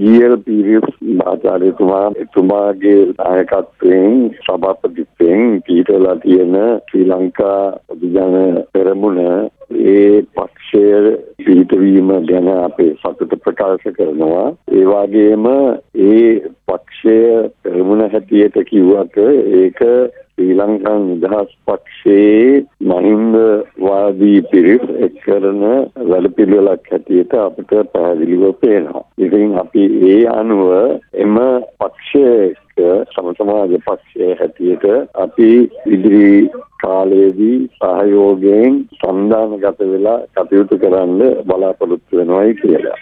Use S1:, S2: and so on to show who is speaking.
S1: ඊයල් පීරිස් ආචාර්යතුමා එතුමාගේ නායකත්වයෙන් සභාපතිත්වයෙන් පිහිටලා තියෙන ශ්‍රී ලංකා අධිජන පෙරමුණ ඒ පක්ෂය පිහිටවීම ගැන අපේ සතුට ප්‍රකාශ කරනවා. ඒ වගේම ඒ පක්ෂය පෙරමුණ හැටියට කිව්වට ඒක ශ්‍රී ලංකා නිදහස් පක්ෂයේ මහින්ද වාදී පිරිස් එක් කරන වැඩපිළිවෙලක් හැටියට අපිට පැහැදිලිව පේනවා. ඉතින් අපි ඒ අනුව එම පක්ෂයක සමසමාජ පක්ෂය හැටියට අපි ඉදිරි කාලයේදී සහයෝගයෙන් සම්දානගත වෙලා කටයුතු කරන්න බලාපොරොත්තු වෙනවායි කියලා.